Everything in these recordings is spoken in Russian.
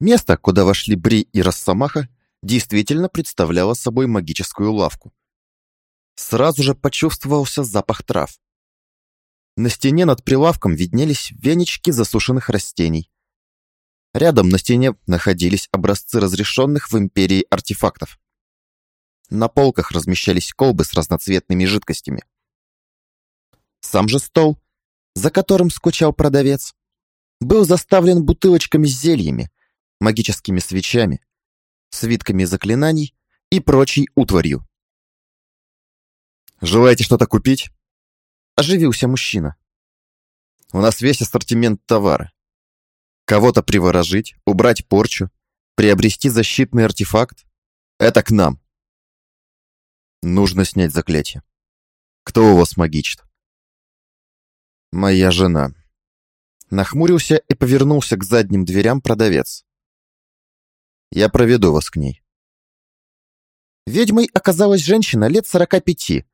Место, куда вошли Бри и Росомаха, действительно представляло собой магическую лавку. Сразу же почувствовался запах трав. На стене над прилавком виднелись венички засушенных растений. Рядом на стене находились образцы разрешенных в Империи артефактов. На полках размещались колбы с разноцветными жидкостями. Сам же стол, за которым скучал продавец, был заставлен бутылочками с зельями, магическими свечами, свитками заклинаний и прочей утварью. «Желаете что-то купить?» – оживился мужчина. «У нас весь ассортимент товара. Кого-то приворожить, убрать порчу, приобрести защитный артефакт – это к нам. Нужно снять заклятие. Кто у вас магичит?» «Моя жена». Нахмурился и повернулся к задним дверям продавец. «Я проведу вас к ней». Ведьмой оказалась женщина лет сорока пяти.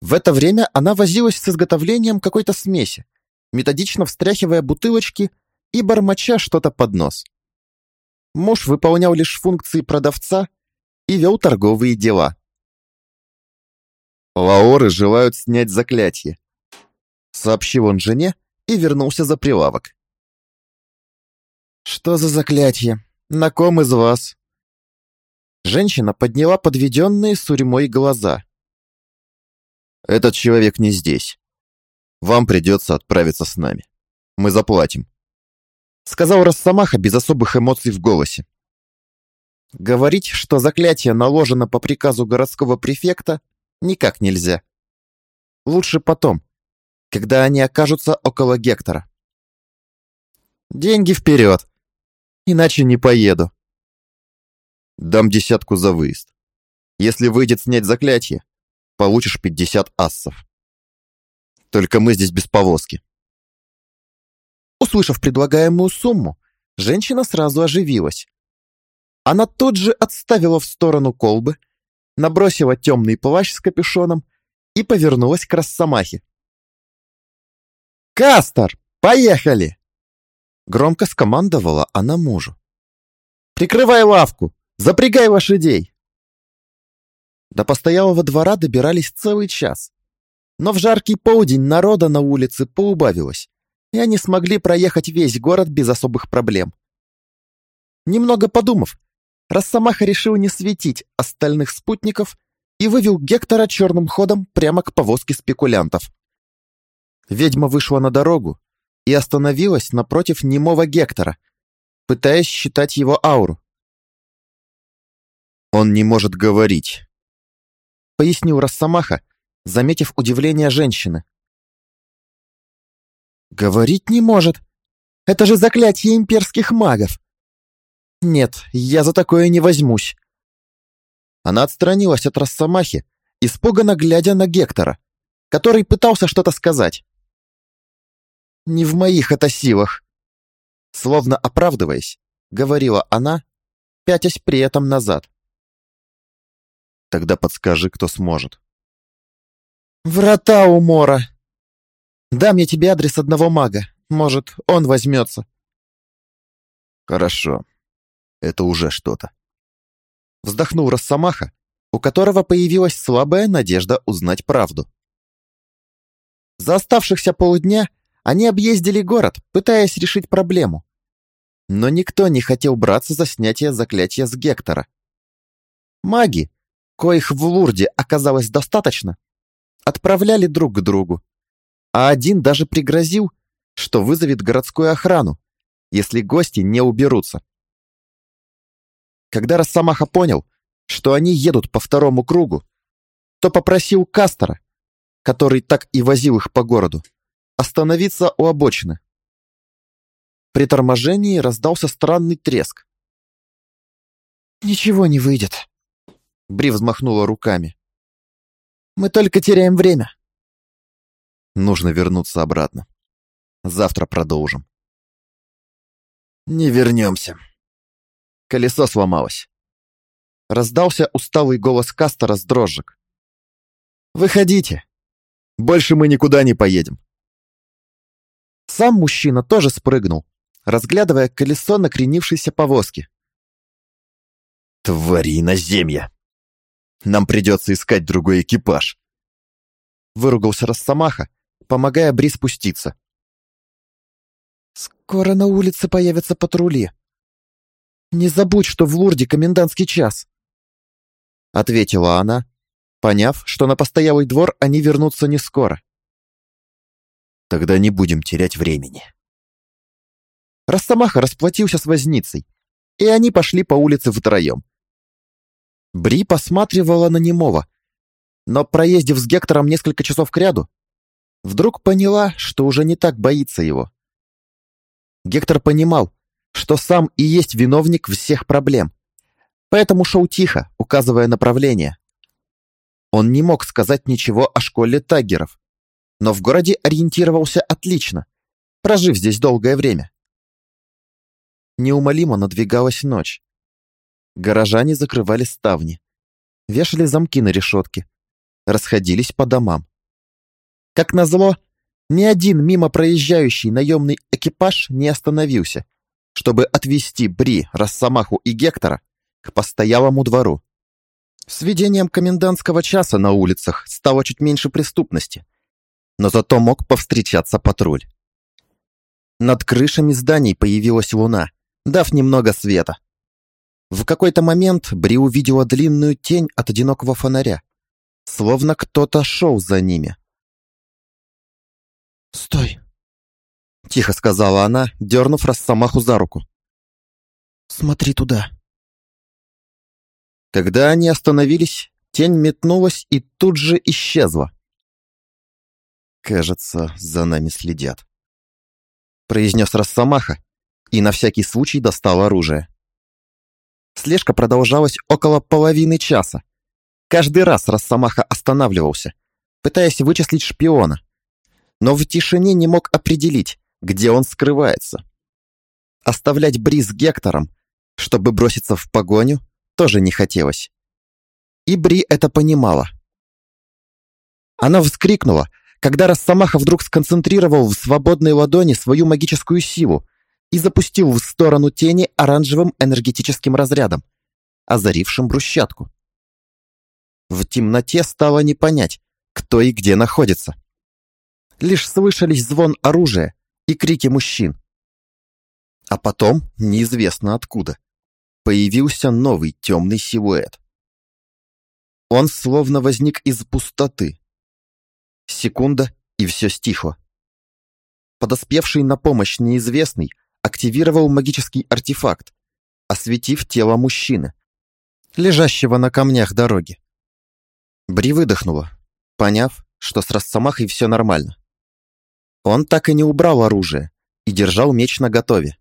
В это время она возилась с изготовлением какой-то смеси, методично встряхивая бутылочки и бормоча что-то под нос. Муж выполнял лишь функции продавца и вел торговые дела. «Лаоры желают снять заклятие», — сообщил он жене и вернулся за прилавок. «Что за заклятие? На ком из вас?» Женщина подняла подведенные сурьмой глаза. «Этот человек не здесь. Вам придется отправиться с нами. Мы заплатим», — сказал Росомаха без особых эмоций в голосе. Говорить, что заклятие наложено по приказу городского префекта, никак нельзя. Лучше потом, когда они окажутся около Гектора. Деньги вперед, иначе не поеду. Дам десятку за выезд. Если выйдет снять заклятие, получишь 50 ассов. Только мы здесь без повозки. Услышав предлагаемую сумму, женщина сразу оживилась. Она тут же отставила в сторону колбы, набросила темный плащ с капюшоном и повернулась к Росомахе. «Кастер, поехали!» Громко скомандовала она мужу. «Прикрывай лавку! Запрягай лошадей!» До постоялого двора добирались целый час. Но в жаркий полдень народа на улице поубавилось, и они смогли проехать весь город без особых проблем. Немного подумав, Росомаха решил не светить остальных спутников и вывел Гектора черным ходом прямо к повозке спекулянтов. Ведьма вышла на дорогу и остановилась напротив немого Гектора, пытаясь считать его ауру. «Он не может говорить», — пояснил Росомаха, заметив удивление женщины. «Говорить не может. Это же заклятие имперских магов. Нет, я за такое не возьмусь». Она отстранилась от Росомахи, испуганно глядя на Гектора, который пытался что-то сказать. Не в моих это силах. Словно оправдываясь, говорила она, пятясь при этом назад. Тогда подскажи, кто сможет. Врата у Мора. Дам я тебе адрес одного мага. Может, он возьмется. Хорошо. Это уже что-то. Вздохнул Росомаха, у которого появилась слабая надежда узнать правду. За оставшихся полдня они объездили город, пытаясь решить проблему. Но никто не хотел браться за снятие заклятия с Гектора. Маги, коих в Лурде оказалось достаточно, отправляли друг к другу. А один даже пригрозил, что вызовет городскую охрану, если гости не уберутся. Когда Росомаха понял, что они едут по второму кругу, то попросил Кастера, который так и возил их по городу, остановиться у обочины. При торможении раздался странный треск. «Ничего не выйдет», — Бри взмахнула руками. «Мы только теряем время». «Нужно вернуться обратно. Завтра продолжим». «Не вернемся». Колесо сломалось. Раздался усталый голос Кастера с дрожжек. «Выходите. Больше мы никуда не поедем». Сам мужчина тоже спрыгнул, разглядывая колесо накренившейся повозки. «Твари иноземья! Нам придется искать другой экипаж!» Выругался Росомаха, помогая Бри спуститься. «Скоро на улице появятся патрули. Не забудь, что в Лурде комендантский час!» Ответила она, поняв, что на постоялый двор они вернутся не скоро. «Тогда не будем терять времени». Росомаха расплатился с возницей, и они пошли по улице втроем. Бри посматривала на немого, но, проездив с Гектором несколько часов кряду, вдруг поняла, что уже не так боится его. Гектор понимал, что сам и есть виновник всех проблем, поэтому шел тихо, указывая направление. Он не мог сказать ничего о школе таггеров, но в городе ориентировался отлично, прожив здесь долгое время. Неумолимо надвигалась ночь. Горожане закрывали ставни, вешали замки на решетки, расходились по домам. Как назло, ни один мимо проезжающий наемный экипаж не остановился, чтобы отвезти Бри, Росомаху и Гектора к постоялому двору. С введением комендантского часа на улицах стало чуть меньше преступности, но зато мог повстречаться патруль. Над крышами зданий появилась луна, дав немного света. В какой-то момент Бри увидела длинную тень от одинокого фонаря, словно кто-то шел за ними. «Стой!» — тихо сказала она, дернув Росомаху за руку. «Смотри туда!» Когда они остановились, тень метнулась и тут же исчезла. «Кажется, за нами следят», — произнес Росомаха, и на всякий случай достал оружие. Слежка продолжалась около половины часа. Каждый раз Росомаха останавливался, пытаясь вычислить шпиона, но в тишине не мог определить, где он скрывается. Оставлять Бри с Гектором, чтобы броситься в погоню, тоже не хотелось. И Бри это понимала. Она вскрикнула, когда Росомаха вдруг сконцентрировал в свободной ладони свою магическую силу и запустил в сторону тени оранжевым энергетическим разрядом, озарившим брусчатку. В темноте стало не понять, кто и где находится. Лишь слышались звон оружия и крики мужчин. А потом, неизвестно откуда, появился новый темный силуэт. Он словно возник из пустоты. Секунда, и все стихло. Подоспевший на помощь неизвестный активировал магический артефакт, осветив тело мужчины, лежащего на камнях дороги. Бри выдохнула, поняв, что с Росомахой все нормально. Он так и не убрал оружие и держал меч наготове.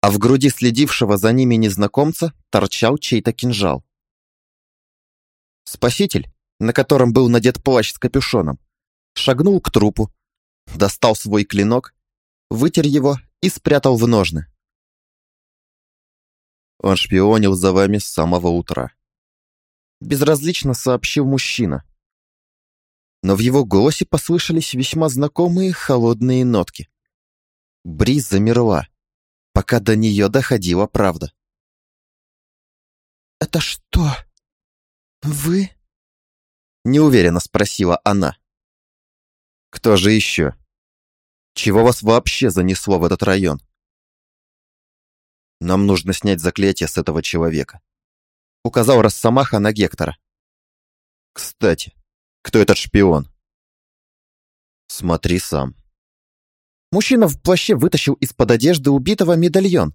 А в груди следившего за ними незнакомца торчал чей-то кинжал. Спаситель, на котором был надет плащ с капюшоном, шагнул к трупу, достал свой клинок, вытер его и спрятал в ножны. Он шпионил за вами с самого утра. Безразлично сообщил мужчина. Но в его голосе послышались весьма знакомые холодные нотки. Бриз замерла, пока до нее доходила правда. «Это что? Вы?» Неуверенно спросила она. «Кто же еще?» Чего вас вообще занесло в этот район? Нам нужно снять заклятие с этого человека. Указал Росомаха на Гектора. Кстати, кто этот шпион? Смотри сам. Мужчина в плаще вытащил из-под одежды убитого медальон,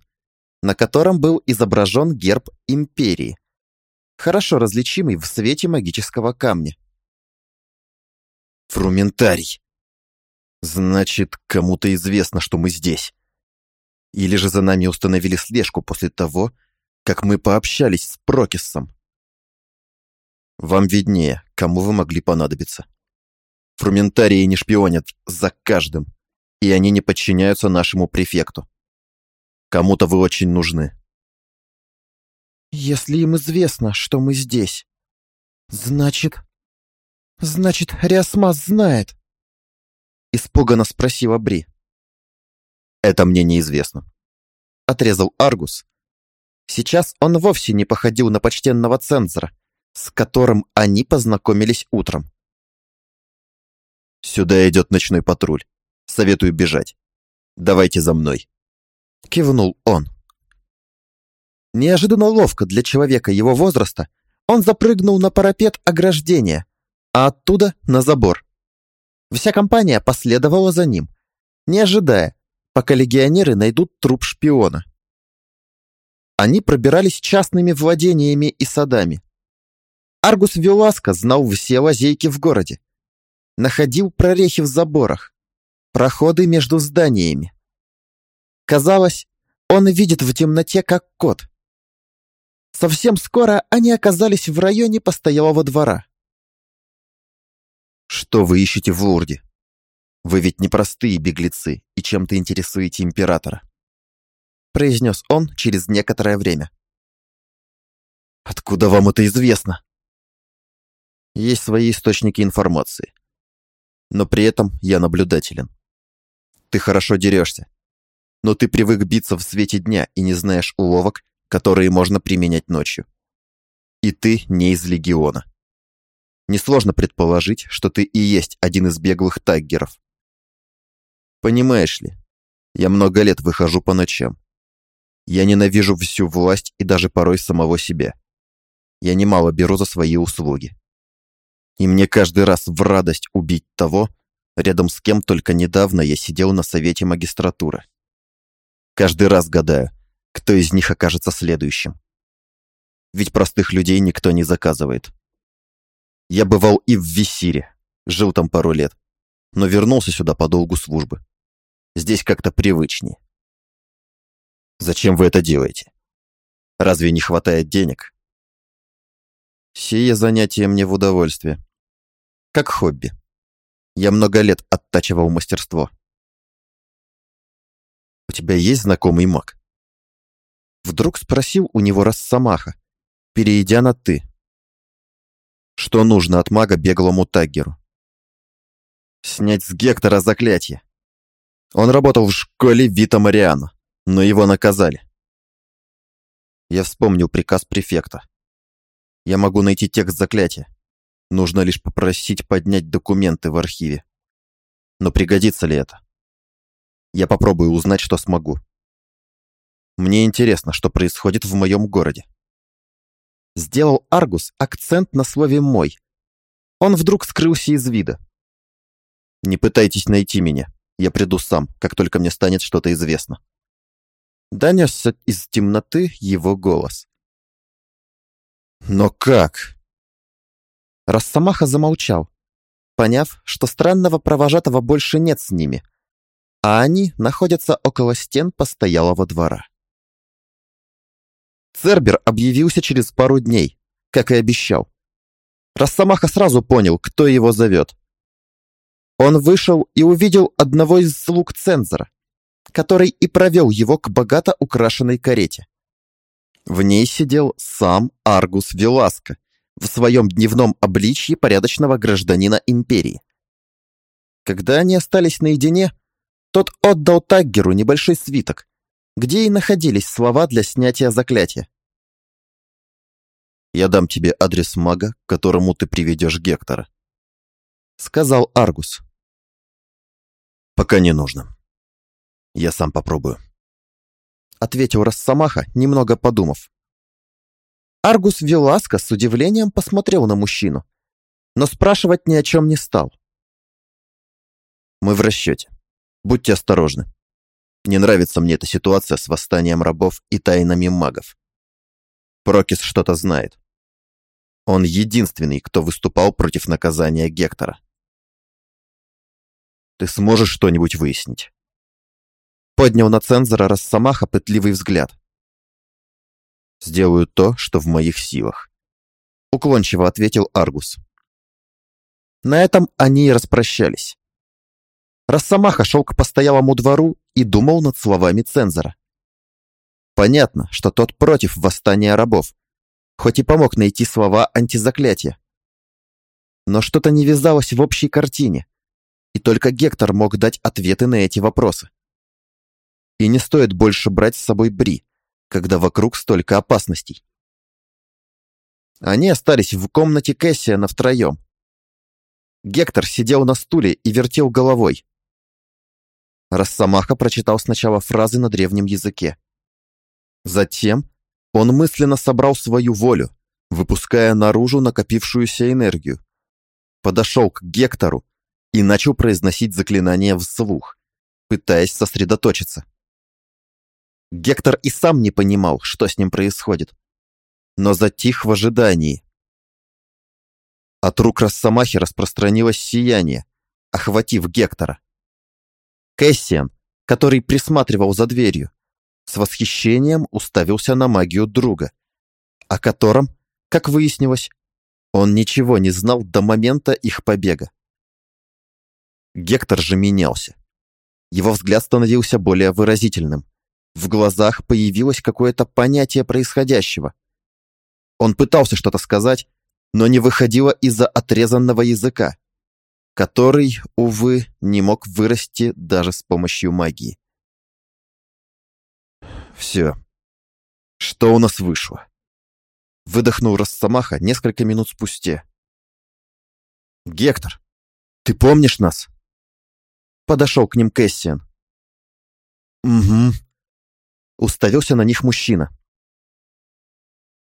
на котором был изображен герб империи, хорошо различимый в свете магического камня. Фрументарий. Значит, кому-то известно, что мы здесь. Или же за нами установили слежку после того, как мы пообщались с Прокиссом. Вам виднее, кому вы могли понадобиться. Фрументарии не шпионят за каждым, и они не подчиняются нашему префекту. Кому-то вы очень нужны. Если им известно, что мы здесь, значит... Значит, Риасмас знает. Испуганно спросила Бри. Это мне неизвестно. Отрезал Аргус. Сейчас он вовсе не походил на почтенного цензора, с которым они познакомились утром. Сюда идет ночной патруль. Советую бежать. Давайте за мной. Кивнул он. Неожиданно ловко для человека его возраста он запрыгнул на парапет ограждения, а оттуда на забор. Вся компания последовала за ним, не ожидая, пока легионеры найдут труп шпиона. Они пробирались частными владениями и садами. Аргус Веласко знал все лазейки в городе. Находил прорехи в заборах, проходы между зданиями. Казалось, он видит в темноте, как кот. Совсем скоро они оказались в районе постоялого двора. «Что вы ищете в Лурде? Вы ведь не простые беглецы и чем-то интересуете императора», произнес он через некоторое время. «Откуда вам это известно?» Есть свои источники информации. Но при этом я наблюдателен. Ты хорошо дерешься. Но ты привык биться в свете дня и не знаешь уловок, которые можно применять ночью. И ты не из легиона. Несложно предположить, что ты и есть один из беглых таггеров. Понимаешь ли, я много лет выхожу по ночам. Я ненавижу всю власть и даже порой самого себя. Я немало беру за свои услуги. И мне каждый раз в радость убить того, рядом с кем только недавно я сидел на совете магистратуры. Каждый раз гадаю, кто из них окажется следующим. Ведь простых людей никто не заказывает. Я бывал и в Виссире, жил там пару лет, но вернулся сюда по долгу службы. Здесь как-то привычнее. Зачем вы это делаете? Разве не хватает денег? Сие занятие мне в удовольствие. Как хобби. Я много лет оттачивал мастерство. У тебя есть знакомый маг? Вдруг спросил у него Росомаха, перейдя на «ты». Что нужно от мага беглому Таггеру? Снять с Гектора заклятие. Он работал в школе Вита Мариана, но его наказали. Я вспомнил приказ префекта. Я могу найти текст заклятия. Нужно лишь попросить поднять документы в архиве. Но пригодится ли это? Я попробую узнать, что смогу. Мне интересно, что происходит в моем городе. Сделал Аргус акцент на слове «мой». Он вдруг скрылся из вида. Не пытайтесь найти меня. Я приду сам, как только мне станет что-то известно. Донесся из темноты его голос. «Но как?» Росомаха замолчал, поняв, что странного провожатого больше нет с ними, а они находятся около стен постоялого двора. Цербер объявился через пару дней, как и обещал. Росомаха сразу понял, кто его зовет. Он вышел и увидел одного из слуг цензора, который и провел его к богато украшенной карете. В ней сидел сам Аргус Веласко в своем дневном обличье порядочного гражданина империи. Когда они остались наедине, тот отдал Таггеру небольшой свиток, где и находились слова для снятия заклятия. «Я дам тебе адрес мага, к которому ты приведешь Гектора», — сказал Аргус. «Пока не нужно. Я сам попробую», — ответил Росомаха, немного подумав. Аргус Веласко с удивлением посмотрел на мужчину, но спрашивать ни о чем не стал. «Мы в расчете. Будьте осторожны», не нравится мне эта ситуация с восстанием рабов и тайнами магов. Прокис что-то знает. Он единственный, кто выступал против наказания Гектора. Ты сможешь что-нибудь выяснить? Поднял на цензора Росомаха пытливый взгляд. Сделаю то, что в моих силах. Уклончиво ответил Аргус. На этом они и распрощались. Росомаха шел к постоялому двору и думал над словами цензора. Понятно, что тот против восстания рабов, хоть и помог найти слова антизаклятия. Но что-то не вязалось в общей картине, и только Гектор мог дать ответы на эти вопросы. И не стоит больше брать с собой Бри, когда вокруг столько опасностей. Они остались в комнате Кэссиана втроем. Гектор сидел на стуле и вертел головой. Росомаха прочитал сначала фразы на древнем языке. Затем он мысленно собрал свою волю, выпуская наружу накопившуюся энергию. Подошел к Гектору и начал произносить заклинание вслух, пытаясь сосредоточиться. Гектор и сам не понимал, что с ним происходит, но затих в ожидании. От рук Росомахи распространилось сияние, охватив Гектора. Кэссиан, который присматривал за дверью, с восхищением уставился на магию друга, о котором, как выяснилось, он ничего не знал до момента их побега. Гектор же менялся. Его взгляд становился более выразительным. В глазах появилось какое-то понятие происходящего. Он пытался что-то сказать, но не выходило из-за отрезанного языка, который, увы, не мог вырасти даже с помощью магии. Все. Что у нас вышло? Выдохнул Росомаха несколько минут спустя. «Гектор, ты помнишь нас?» Подошел к ним Кэссиан. «Угу». Уставился на них мужчина.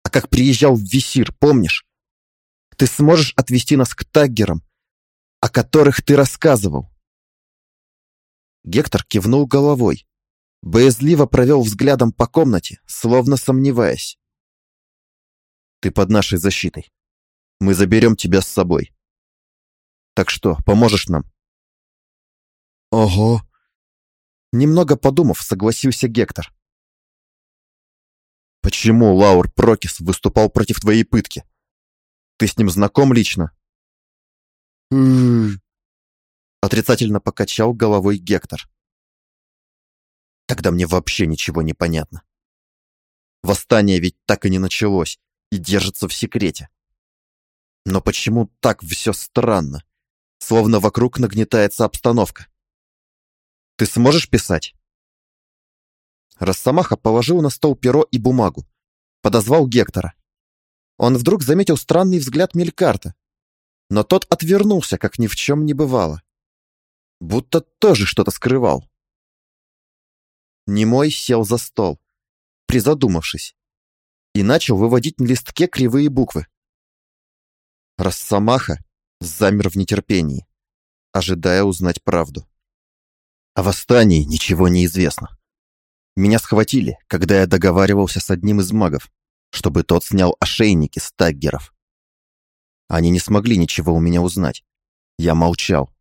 «А как приезжал в Висир, помнишь? Ты сможешь отвезти нас к таггерам, о которых ты рассказывал?» Гектор кивнул головой, Боязливо провел взглядом по комнате, словно сомневаясь. «Ты под нашей защитой. Мы заберем тебя с собой. Так что, поможешь нам?» «Ого!» Немного подумав, согласился Гектор. «Почему Лаур Прокис выступал против твоей пытки? Ты с ним знаком лично?» Отрицательно покачал головой Гектор. Тогда мне вообще ничего не понятно. Восстание ведь так и не началось и держится в секрете. Но почему так все странно? Словно вокруг нагнетается обстановка. Ты сможешь писать? Росомаха положил на стол перо и бумагу. Подозвал Гектора. Он вдруг заметил странный взгляд Мелькарта. Но тот отвернулся, как ни в чем не бывало. Будто тоже что-то скрывал. Немой сел за стол, призадумавшись, и начал выводить на листке кривые буквы. Росомаха замер в нетерпении, ожидая узнать правду. О восстании ничего не известно. Меня схватили, когда я договаривался с одним из магов, чтобы тот снял ошейники с таггеров. Они не смогли ничего у меня узнать. Я молчал.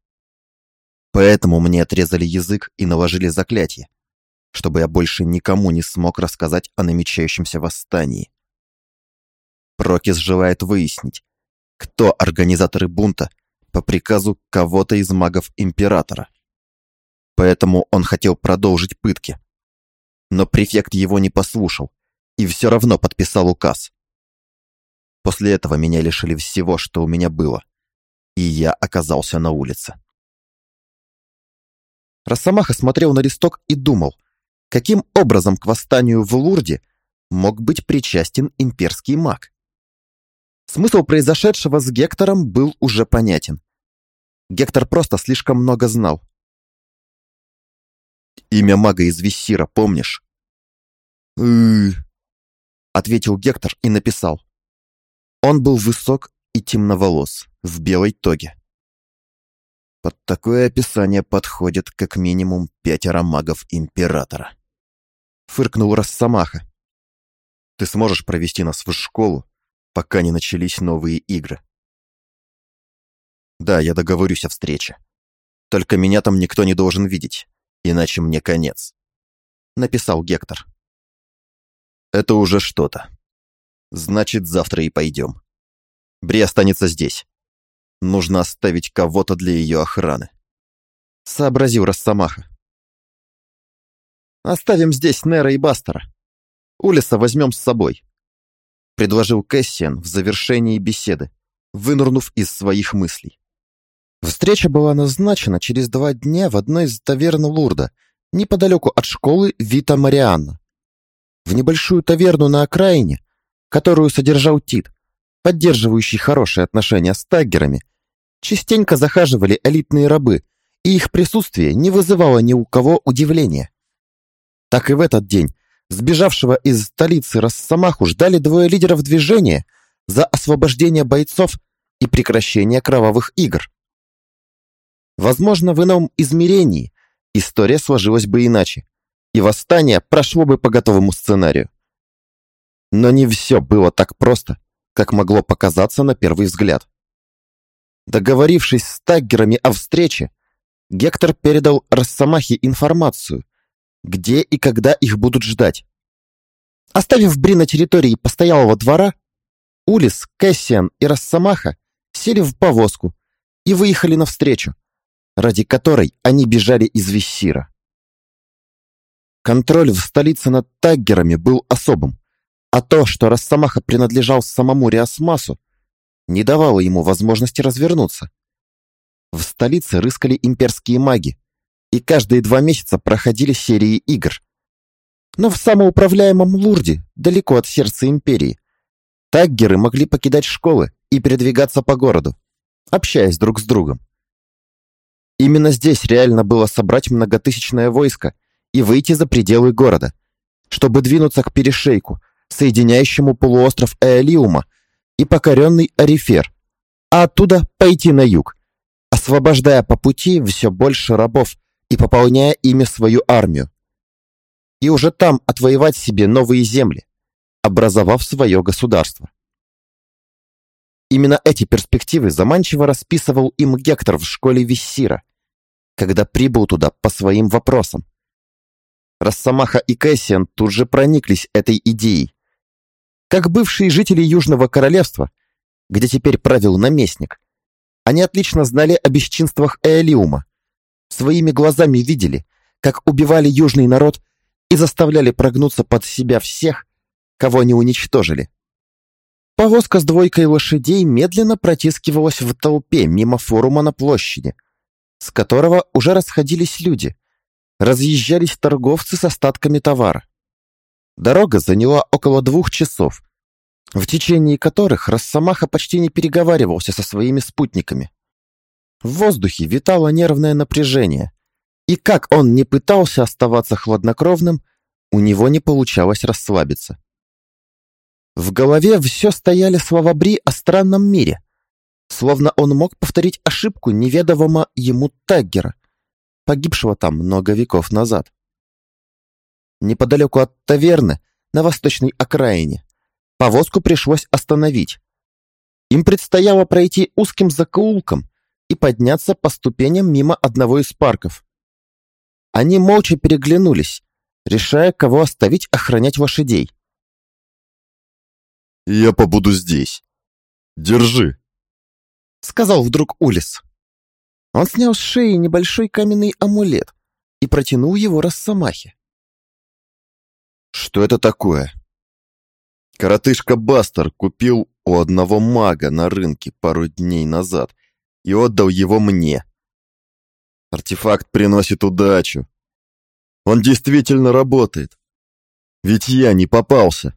Поэтому мне отрезали язык и наложили заклятие, чтобы я больше никому не смог рассказать о намечающемся восстании. Прокис желает выяснить, кто организаторы бунта по приказу кого-то из магов Императора. Поэтому он хотел продолжить пытки. Но префект его не послушал и все равно подписал указ. После этого меня лишили всего, что у меня было, и я оказался на улице. Росомаха смотрел на листок и думал, каким образом к восстанию в Лурде мог быть причастен имперский маг. Смысл произошедшего с Гектором был уже понятен. Гектор просто слишком много знал. «Имя мага из Виссира помнишь?» ответил Гектор и написал. Он был высок и темноволос, в белой тоге. Под такое описание подходит как минимум пятеро магов Императора фыркнул Росомаха. «Ты сможешь провести нас в школу, пока не начались новые игры?» «Да, я договорюсь о встрече. Только меня там никто не должен видеть, иначе мне конец», — написал Гектор. «Это уже что-то. Значит, завтра и пойдем. Бри останется здесь. Нужно оставить кого-то для ее охраны», — сообразил Росомаха. Оставим здесь Нера и Бастера. Улиса возьмем с собой», — предложил Кэссиан в завершении беседы, вынурнув из своих мыслей. Встреча была назначена через два дня в одной из таверн Лурда, неподалеку от школы Вита Марианна, в небольшую таверну на окраине, которую содержал Тит, поддерживающий хорошие отношения с таггерами, частенько захаживали элитные рабы, и их присутствие не вызывало ни у кого удивления. Так и в этот день сбежавшего из столицы Росомаху ждали двое лидеров движения за освобождение бойцов и прекращение кровавых игр. Возможно, в ином измерении история сложилась бы иначе, и восстание прошло бы по готовому сценарию. Но не все было так просто, как могло показаться на первый взгляд. Договорившись с таггерами о встрече, Гектор передал Росомахе информацию, где и когда их будут ждать. Оставив Бри на территории постоялого двора, Улис, Кэссиан и Росомаха сели в повозку и выехали навстречу, ради которой они бежали из Виссира. Контроль в столице над таггерами был особым, а то, что Росомаха принадлежал самому Риасмасу, не давало ему возможности развернуться. В столице рыскали имперские маги, и каждые два месяца проходили серии игр. Но в самоуправляемом Лурде, далеко от сердца империи, таггеры могли покидать школы и передвигаться по городу, общаясь друг с другом. Именно здесь реально было собрать многотысячное войско и выйти за пределы города, чтобы двинуться к перешейку, соединяющему полуостров Эолиума и покоренный Арифер, а оттуда пойти на юг, освобождая по пути все больше рабов и пополняя ими свою армию. И уже там отвоевать себе новые земли, образовав свое государство. Именно эти перспективы заманчиво расписывал им Гектор в школе Виссира, когда прибыл туда по своим вопросам. Росомаха и Кэссиан тут же прониклись этой идеей. Как бывшие жители Южного Королевства, где теперь правил наместник, они отлично знали о бесчинствах Эолиума, своими глазами видели, как убивали южный народ и заставляли прогнуться под себя всех, кого они уничтожили. Повозка с двойкой лошадей медленно протискивалась в толпе мимо форума на площади, с которого уже расходились люди, разъезжались торговцы с остатками товара. Дорога заняла около двух часов, в течение которых Росомаха почти не переговаривался со своими спутниками. В воздухе витало нервное напряжение, и как он не пытался оставаться хладнокровным, у него не получалось расслабиться. В голове все стояли слова Бри о странном мире, словно он мог повторить ошибку неведомого ему Таггера, погибшего там много веков назад. Неподалеку от таверны, на восточной окраине, повозку пришлось остановить. Им предстояло пройти узким закоулком и подняться по ступеням мимо одного из парков. Они молча переглянулись, решая, кого оставить охранять лошадей. «Я побуду здесь. Держи», — сказал вдруг Улис. Он снял с шеи небольшой каменный амулет и протянул его Росомахе. «Что это такое?» Коротышка Бастер купил у одного мага на рынке пару дней назад и отдал его мне. Артефакт приносит удачу. Он действительно работает. Ведь я не попался.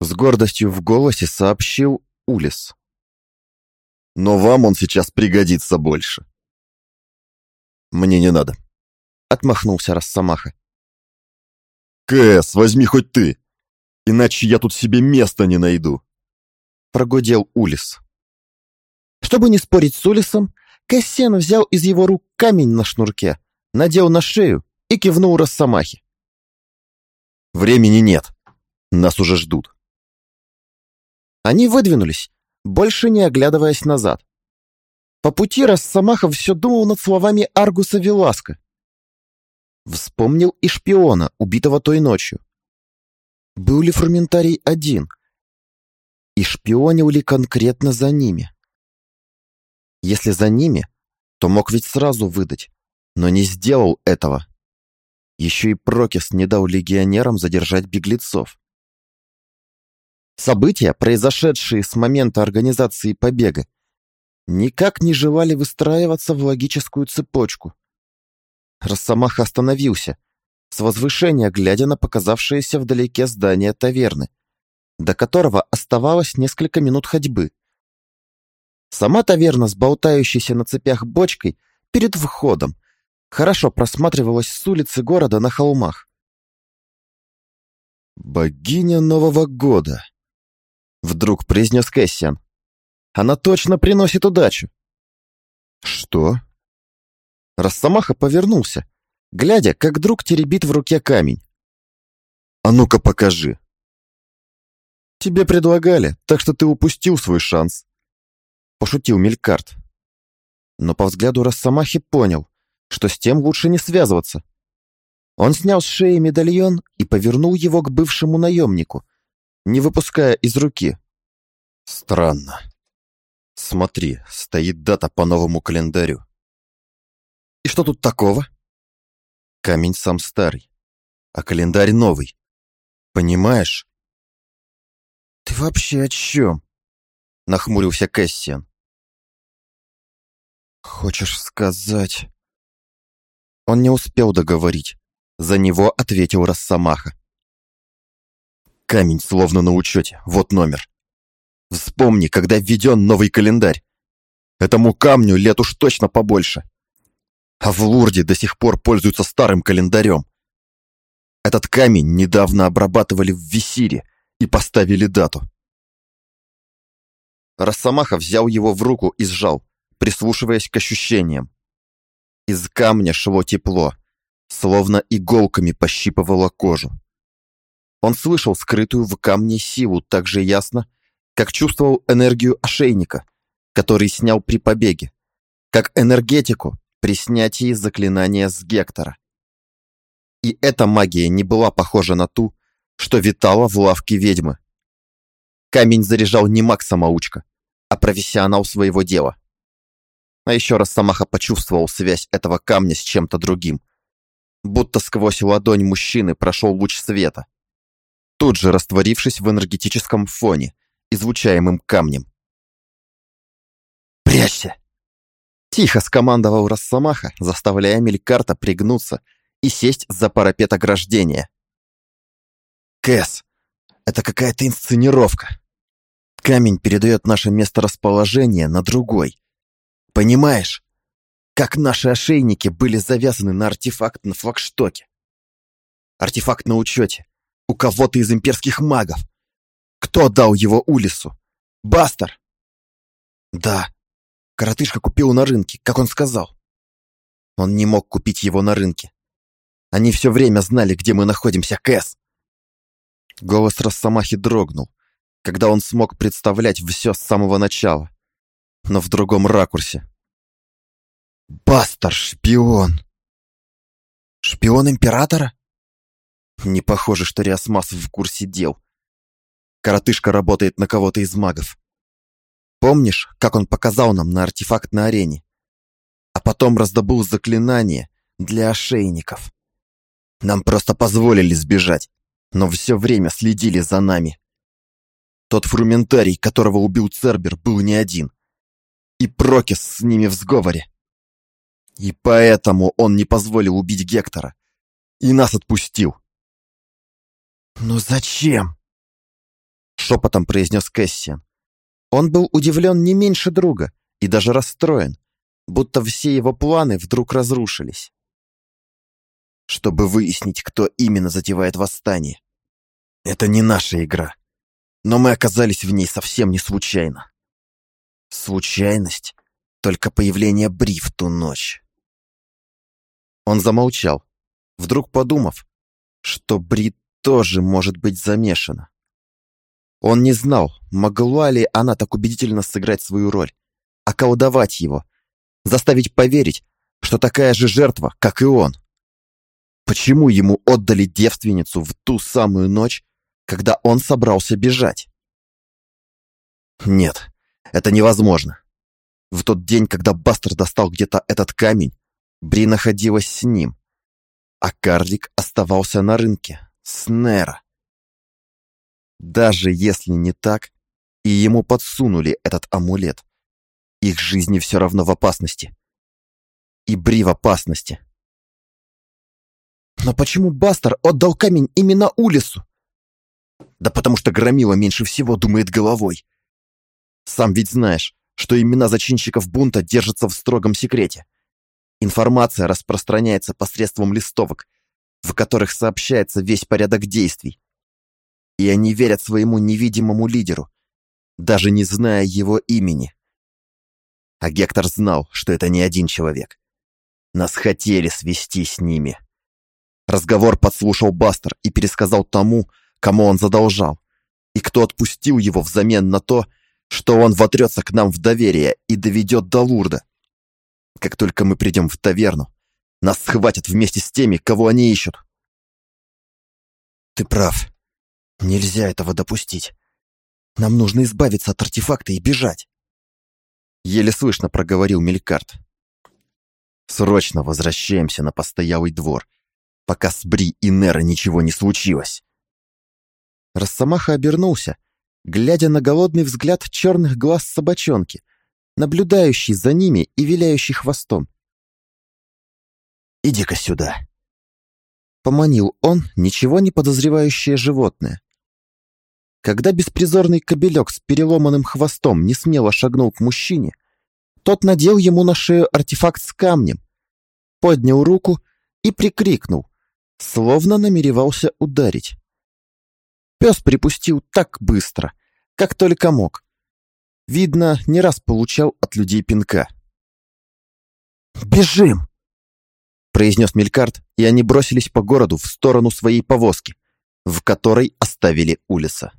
С гордостью в голосе сообщил Улис. Но вам он сейчас пригодится больше. Мне не надо. Отмахнулся Росомаха. Кэс, возьми хоть ты. Иначе я тут себе места не найду. Прогудел Улис. Чтобы не спорить с Улисом, Кассиан взял из его рук камень на шнурке, надел на шею и кивнул Росомахе. «Времени нет. Нас уже ждут». Они выдвинулись, больше не оглядываясь назад. По пути Росомаха все думал над словами Аргуса Веласка. Вспомнил и шпиона, убитого той ночью. Был ли фрагментарий один? И шпионил ли конкретно за ними? Если за ними, то мог ведь сразу выдать, но не сделал этого. Еще и Прокис не дал легионерам задержать беглецов. События, произошедшие с момента организации побега, никак не желали выстраиваться в логическую цепочку. Росомаха остановился, с возвышения глядя на показавшееся вдалеке здание таверны, до которого оставалось несколько минут ходьбы. Сама таверна с болтающейся на цепях бочкой перед входом хорошо просматривалась с улицы города на холмах. «Богиня Нового года!» — вдруг произнес Кэссиан. «Она точно приносит удачу!» «Что?» Росомаха повернулся, глядя, как друг теребит в руке камень. «А ну-ка покажи!» «Тебе предлагали, так что ты упустил свой шанс», — пошутил Мелькарт. Но по взгляду Росомахи понял, что с тем лучше не связываться. Он снял с шеи медальон и повернул его к бывшему наемнику, не выпуская из руки. Странно. Смотри, стоит дата по новому календарю. И что тут такого? Камень сам старый, а календарь новый. Понимаешь? Ты вообще о чем? Нахмурился Кэссиан. Хочешь сказать... Он не успел договорить. За него ответил Росомаха. Камень словно на учете, вот номер. Вспомни, когда введен новый календарь. Этому камню лет уж точно побольше. А в Лурде до сих пор пользуются старым календарем. Этот камень недавно обрабатывали в Висире и поставили дату. Росомаха взял его в руку и сжал, прислушиваясь к ощущениям. Из камня шло тепло, словно иголками пощипывала кожу. Он слышал скрытую в камне силу так же ясно, как чувствовал энергию ошейника, который снял при побеге, как энергетику при снятии заклинания с Гектора. И эта магия не была похожа на ту, что витала в лавке ведьмы. Камень заряжал не маг-самоучка, а профессионал своего дела. А еще раз Самаха почувствовал связь этого камня с чем-то другим, будто сквозь ладонь мужчины прошел луч света, тут же растворившись в энергетическом фоне, излучаемым камнем. «Прячься!» Тихо скомандовал Росомаха, заставляя Мелькарта пригнуться и сесть за парапет ограждения. «Кэс, это какая-то инсценировка. Камень передает наше месторасположение на другой. Понимаешь? как наши ошейники были завязаны на артефакт на флагштоке. Артефакт на учете. У кого-то из имперских магов. Кто дал его Улису? Бастер? Да. Коротышка купил на рынке, как он сказал. Он не мог купить его на рынке. Они все время знали, где мы находимся, Кэс. Голос Росомахи дрогнул, когда он смог представлять все с самого начала, но в другом ракурсе. Бастер шпион. Шпион императора? Не похоже, что Риасмас в курсе дел. Коротышка работает на кого-то из магов. Помнишь, как он показал нам на артефактной арене? А потом раздобыл заклинание для ошейников. Нам просто позволили сбежать, но все время следили за нами. Тот фрументарий, которого убил Цербер, был не один. И Прокис с ними в сговоре. И поэтому он не позволил убить Гектора. И нас отпустил. «Но зачем?» Шепотом произнес Кэссиан. Он был удивлен не меньше друга и даже расстроен, будто все его планы вдруг разрушились. Чтобы выяснить, кто именно затевает восстание. Это не наша игра, но мы оказались в ней совсем не случайно. Случайность — только появление Бри в ту ночь. Он замолчал, вдруг подумав, что Брит тоже может быть замешана. Он не знал, могла ли она так убедительно сыграть свою роль, околдовать его, заставить поверить, что такая же жертва, как и он. Почему ему отдали девственницу в ту самую ночь, когда он собрался бежать? Нет, это невозможно. В тот день, когда Бастер достал где-то этот камень, Бри находилась с ним, а карлик оставался на рынке, с Нера. Даже если не так, и ему подсунули этот амулет, их жизни все равно в опасности. И Бри в опасности. Но почему Бастер отдал камень именно Улису? Да потому что Громила меньше всего думает головой. Сам ведь знаешь, что имена зачинщиков бунта держатся в строгом секрете. Информация распространяется посредством листовок, в которых сообщается весь порядок действий. И они верят своему невидимому лидеру, даже не зная его имени. А Гектор знал, что это не один человек. Нас хотели свести с ними. Разговор подслушал Бастер и пересказал тому, кому он задолжал, и кто отпустил его взамен на то, что он вотрется к нам в доверие и доведет до Лурда. Как только мы придем в таверну, нас схватят вместе с теми, кого они ищут. Ты прав. Нельзя этого допустить. Нам нужно избавиться от артефакта и бежать. Еле слышно проговорил Мелькарт. Срочно возвращаемся на постоялый двор, пока с Бри и Нера ничего не случилось. Росомаха обернулся, глядя на голодный взгляд черных глаз собачонки, наблюдающий за ними и виляющий хвостом. «Иди-ка сюда!» Поманил он ничего не подозревающее животное. Когда беспризорный кобелек с переломанным хвостом не смело шагнул к мужчине, тот надел ему на шею артефакт с камнем, поднял руку и прикрикнул, словно намеревался ударить. Пес припустил так быстро, как только мог. Видно, не раз получал от людей пинка. «Бежим!» произнес Мелькарт, и они бросились по городу в сторону своей повозки, в которой оставили Улиса.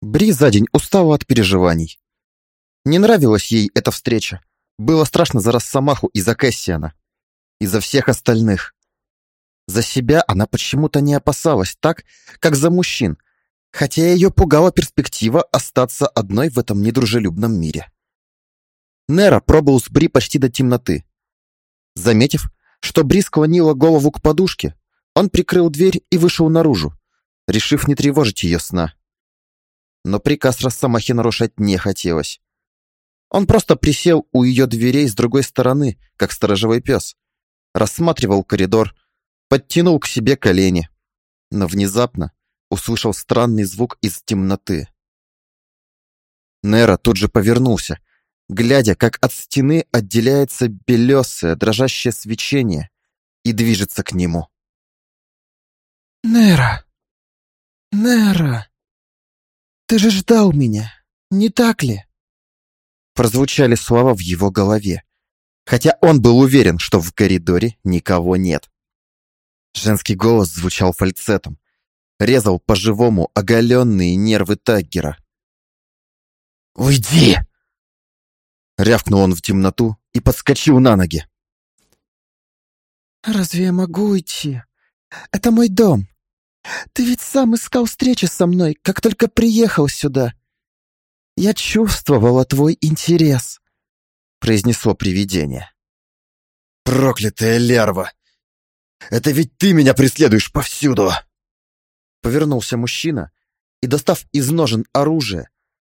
Бри за день устала от переживаний. Не нравилась ей эта встреча. Было страшно за Росомаху и за Кэссиана. И за всех остальных. За себя она почему-то не опасалась так, как за мужчин, хотя ее пугала перспектива остаться одной в этом недружелюбном мире. Нера пробыл с Бри почти до темноты. Заметив, что Бри склонила голову к подушке, он прикрыл дверь и вышел наружу, решив не тревожить ее сна. Но приказ Росомахи нарушать не хотелось. Он просто присел у ее дверей с другой стороны, как сторожевой пес, рассматривал коридор, подтянул к себе колени, но внезапно услышал странный звук из темноты. Нера тут же повернулся, глядя, как от стены отделяется белесое, дрожащее свечение и движется к нему. «Нера! Нера! Ты же ждал меня, не так ли?» Прозвучали слова в его голове, хотя он был уверен, что в коридоре никого нет. Женский голос звучал фальцетом, резал по-живому оголенные нервы Таггера. «Уйди!» Рявкнул он в темноту и подскочил на ноги. «Разве я могу уйти? Это мой дом. Ты ведь сам искал встречи со мной, как только приехал сюда. Я чувствовала твой интерес», — произнесло привидение. «Проклятая лярва! Это ведь ты меня преследуешь повсюду!» Повернулся мужчина и, достав из ножен оружие,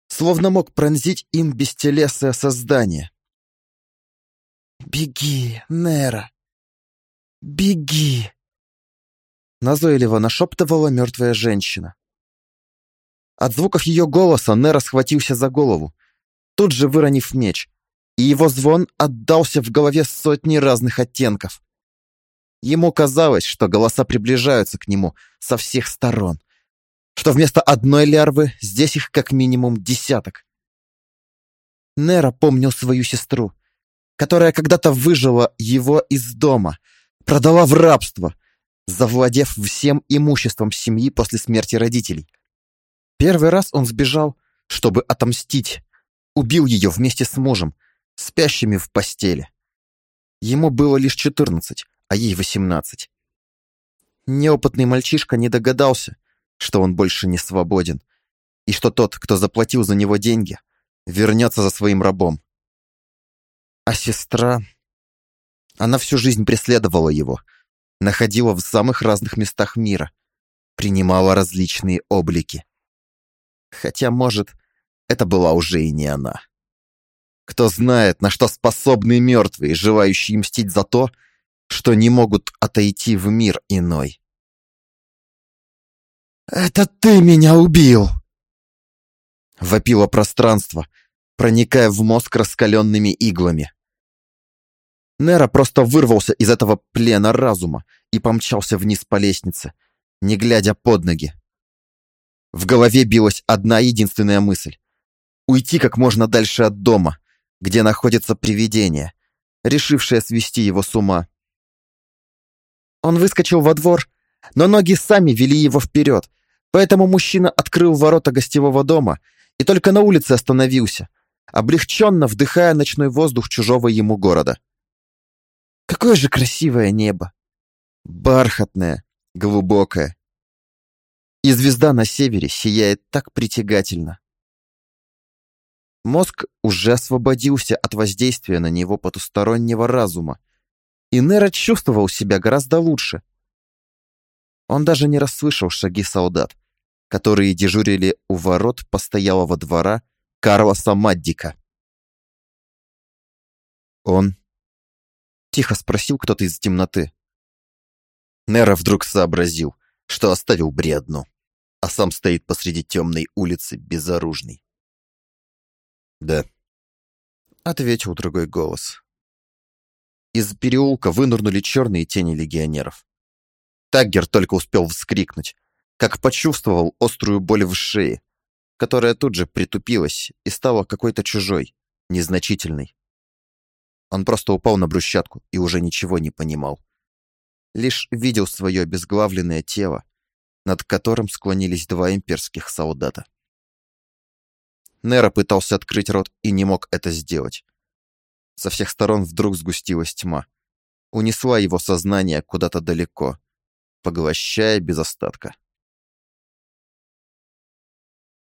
словно мог пронзить им бестелесное создание. «Беги, Нера! Беги!» Назойливо нашептывала мертвая женщина. От звуков ее голоса Нера схватился за голову, тут же выронив меч, и его звон отдался в голове сотни разных оттенков. Ему казалось, что голоса приближаются к нему со всех сторон, что вместо одной лярвы здесь их как минимум десяток. Нера помнил свою сестру, которая когда-то выжила его из дома, продала в рабство, завладев всем имуществом семьи после смерти родителей. Первый раз он сбежал, чтобы отомстить, убил ее вместе с мужем, спящими в постели. Ему было лишь четырнадцать, а ей восемнадцать. Неопытный мальчишка не догадался, что он больше не свободен, и что тот, кто заплатил за него деньги, вернется за своим рабом. А сестра... Она всю жизнь преследовала его, находила в самых разных местах мира, принимала различные облики. Хотя, может, это была уже и не она. Кто знает, на что способны мертвые, желающие мстить за то, что не могут отойти в мир иной. «Это ты меня убил!» Вопило пространство, проникая в мозг раскаленными иглами. Нера просто вырвался из этого плена разума и помчался вниз по лестнице, не глядя под ноги. В голове билась одна единственная мысль. Уйти как можно дальше от дома, где находится привидение, решившее свести его с ума. Он выскочил во двор, но ноги сами вели его вперед, поэтому мужчина открыл ворота гостевого дома и только на улице остановился, облегченно вдыхая ночной воздух чужого ему города. Какое же красивое небо! Бархатное, глубокое. И звезда на севере сияет так притягательно. Мозг уже освободился от воздействия на него потустороннего разума, и Нера чувствовал себя гораздо лучше. Он даже не расслышал шаги солдат, которые дежурили у ворот постоялого двора Карлоса Маддика. Он Тихо спросил кто-то из темноты. Нера вдруг сообразил, что оставил бредну, а сам стоит посреди темной улицы безоружный. «Да», — ответил другой голос. Из переулка вынырнули черные тени легионеров. Таггер только успел вскрикнуть, как почувствовал острую боль в шее, которая тут же притупилась и стала какой-то чужой, незначительной. Он просто упал на брусчатку и уже ничего не понимал. Лишь видел свое обезглавленное тело, над которым склонились два имперских солдата. Нера пытался открыть рот и не мог это сделать. Со всех сторон вдруг сгустилась тьма. Унесла его сознание куда-то далеко, поглощая без остатка.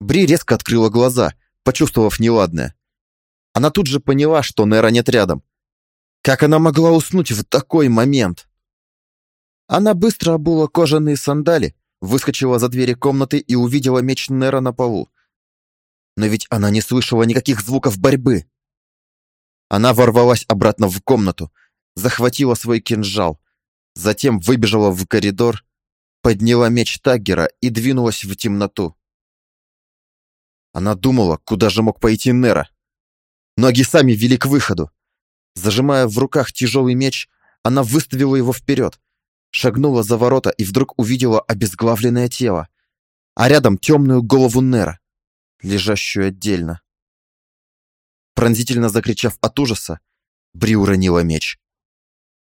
Бри резко открыла глаза, почувствовав неладное. Она тут же поняла, что Нера нет рядом. Как она могла уснуть в такой момент? Она быстро обула кожаные сандали, выскочила за двери комнаты и увидела меч Нера на полу. Но ведь она не слышала никаких звуков борьбы. Она ворвалась обратно в комнату, захватила свой кинжал, затем выбежала в коридор, подняла меч Таггера и двинулась в темноту. Она думала, куда же мог пойти Нера. Ноги сами вели к выходу. Зажимая в руках тяжелый меч, она выставила его вперед, шагнула за ворота и вдруг увидела обезглавленное тело, а рядом темную голову Нера, лежащую отдельно. Пронзительно закричав от ужаса, Бри уронила меч.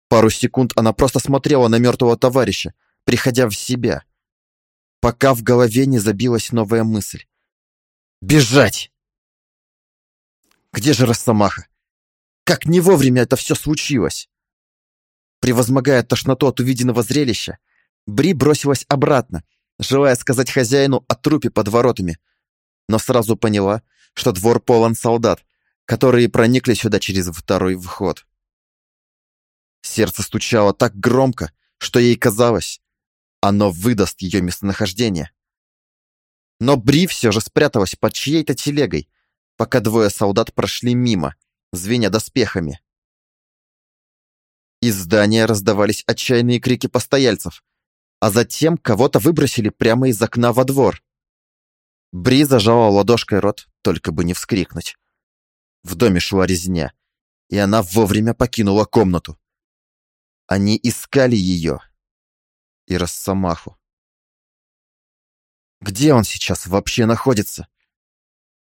Пару секунд она просто смотрела на мертвого товарища, приходя в себя, пока в голове не забилась новая мысль. «Бежать!» Где же Росомаха? Как не вовремя это все случилось? Превозмогая тошноту от увиденного зрелища, Бри бросилась обратно, желая сказать хозяину о трупе под воротами, но сразу поняла, что двор полон солдат, которые проникли сюда через второй вход. Сердце стучало так громко, что ей казалось, оно выдаст ее местонахождение. Но Бри все же спряталась под чьей-то телегой, пока двое солдат прошли мимо, звеня доспехами. Из здания раздавались отчаянные крики постояльцев, а затем кого-то выбросили прямо из окна во двор. Бри зажала ладошкой рот, только бы не вскрикнуть. В доме шла резня, и она вовремя покинула комнату. Они искали ее и Росомаху. Где он сейчас вообще находится?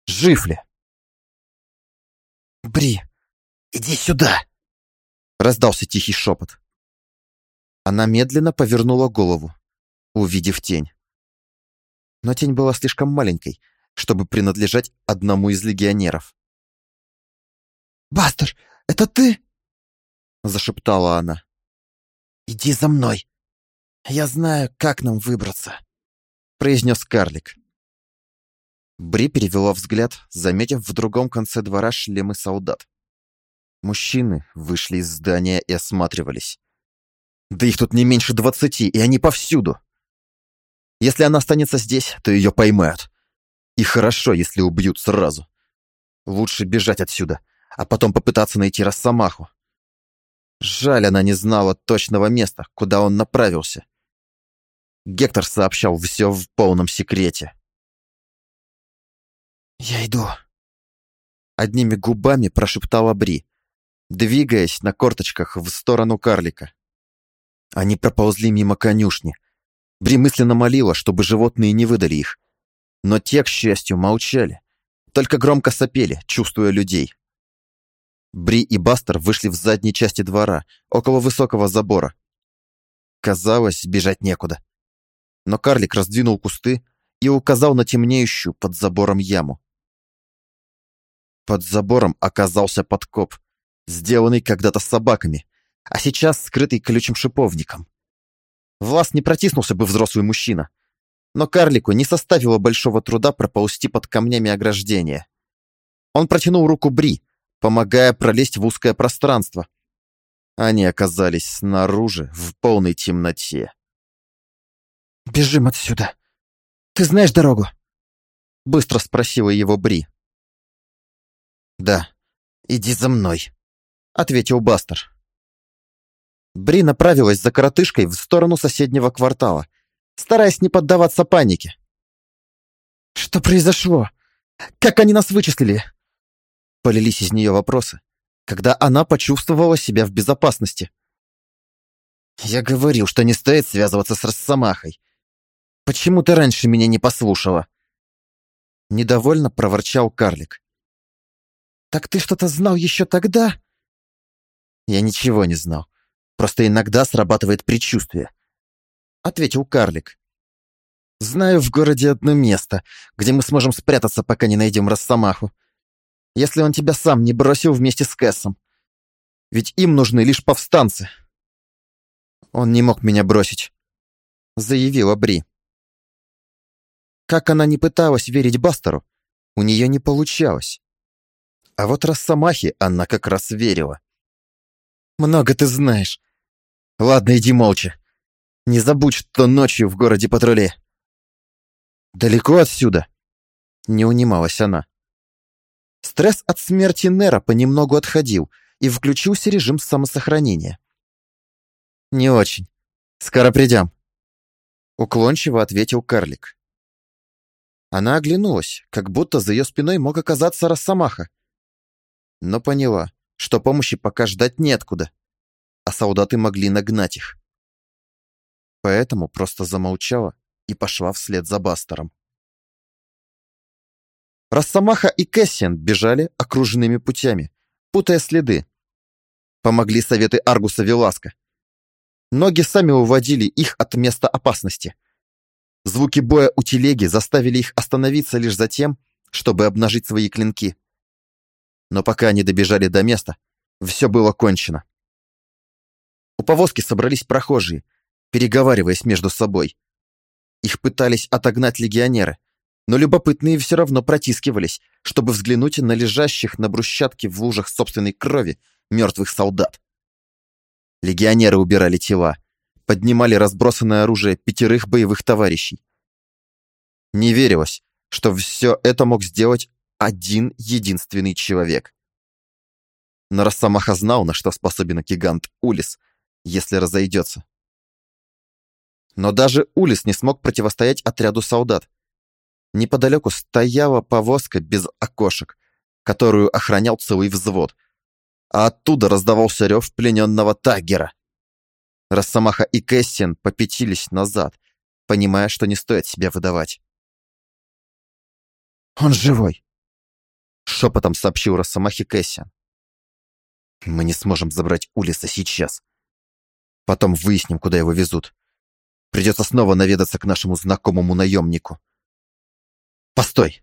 Жив ли? «Бри, иди сюда!» Раздался тихий шепот. Она медленно повернула голову, увидев тень. Но тень была слишком маленькой, чтобы принадлежать одному из легионеров. «Бастер, это ты?» Зашептала она. «Иди за мной. Я знаю, как нам выбраться», произнес карлик. Бри перевела взгляд, заметив в другом конце двора шлемы солдат. Мужчины вышли из здания и осматривались. Да их тут не меньше двадцати, и они повсюду. Если она останется здесь, то ее поймают. И хорошо, если убьют сразу. Лучше бежать отсюда, а потом попытаться найти Росомаху. Жаль, она не знала точного места, куда он направился. Гектор сообщал все в полном секрете. «Я иду», — одними губами прошептала Бри, двигаясь на корточках в сторону карлика. Они проползли мимо конюшни. Бри мысленно молила, чтобы животные не выдали их. Но те, к счастью, молчали. Только громко сопели, чувствуя людей. Бри и Бастер вышли в задней части двора, около высокого забора. Казалось, бежать некуда. Но карлик раздвинул кусты и указал на темнеющую под забором яму. Под забором оказался подкоп, сделанный когда-то собаками, а сейчас скрытый колючим шиповником. Влас не протиснулся бы взрослый мужчина, но карлику не составило большого труда проползти под камнями ограждения. Он протянул руку Бри, помогая пролезть в узкое пространство. Они оказались снаружи, в полной темноте. «Бежим отсюда. Ты знаешь дорогу?» Быстро спросила его Бри. «Да, иди за мной», — ответил Бастер. Бри направилась за коротышкой в сторону соседнего квартала, стараясь не поддаваться панике. «Что произошло? Как они нас вычислили?» Полились из нее вопросы, когда она почувствовала себя в безопасности. «Я говорил, что не стоит связываться с Росомахой. Почему ты раньше меня не послушала?» Недовольно проворчал карлик. «Так ты что-то знал еще тогда?» «Я ничего не знал. Просто иногда срабатывает предчувствие», — ответил карлик. «Знаю в городе одно место, где мы сможем спрятаться, пока не найдем Росомаху. Если он тебя сам не бросил вместе с Кэссом. Ведь им нужны лишь повстанцы». «Он не мог меня бросить», — заявила Бри. Как она не пыталась верить Бастеру, у нее не получалось. А вот Росомахе она как раз верила. «Много ты знаешь. Ладно, иди молча. Не забудь, что ночью в городе патрули». «Далеко отсюда?» Не унималась она. Стресс от смерти Нера понемногу отходил, и включился режим самосохранения. «Не очень. Скоро придем», — уклончиво ответил карлик. Она оглянулась, как будто за ее спиной мог оказаться Росомаха. Но поняла, что помощи пока ждать неоткуда, а солдаты могли нагнать их. Поэтому просто замолчала и пошла вслед за Бастером. Росомаха и Кэссиан бежали окруженными путями, путая следы. Помогли советы Аргуса Веласка. Ноги сами уводили их от места опасности. Звуки боя у телеги заставили их остановиться лишь за тем, чтобы обнажить свои клинки. Но пока они добежали до места, все было кончено. У повозки собрались прохожие, переговариваясь между собой. Их пытались отогнать легионеры, но любопытные все равно протискивались, чтобы взглянуть на лежащих на брусчатке в лужах собственной крови мертвых солдат. Легионеры убирали тела, поднимали разбросанное оружие пятерых боевых товарищей. Не верилось, что все это мог сделать один единственный человек. Но Росомаха знал, на что способен гигант Улис, если разойдется. Но даже Улис не смог противостоять отряду солдат. Неподалеку стояла повозка без окошек, которую охранял целый взвод, а оттуда раздавался рев плененного Таггера. Росомаха и Кэссин попятились назад, понимая, что не стоит себя выдавать. «Он живой!» — шепотом сообщил Росомахе Кэссиан. «Мы не сможем забрать Улиса сейчас. Потом выясним, куда его везут. Придется снова наведаться к нашему знакомому наемнику. Постой!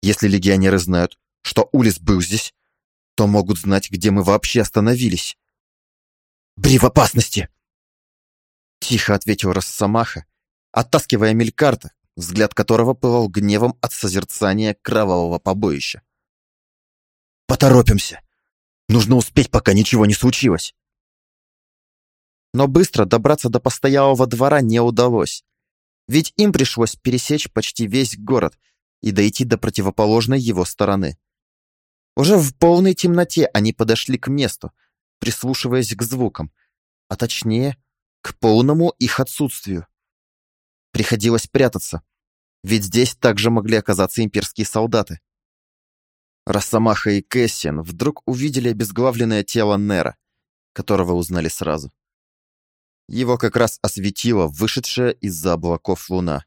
Если легионеры знают, что Улис был здесь, то могут знать, где мы вообще остановились. Бри в опасности!» Тихо ответил Росомаха, оттаскивая Мелькарта, взгляд которого пылал гневом от созерцания кровавого побоища. «Поторопимся! Нужно успеть, пока ничего не случилось!» Но быстро добраться до постоялого двора не удалось, ведь им пришлось пересечь почти весь город и дойти до противоположной его стороны. Уже в полной темноте они подошли к месту, прислушиваясь к звукам, а точнее, к полному их отсутствию. Приходилось прятаться, ведь здесь также могли оказаться имперские солдаты. Росомаха и Кэссиан вдруг увидели обезглавленное тело Нера, которого узнали сразу. Его как раз осветила вышедшая из-за облаков луна.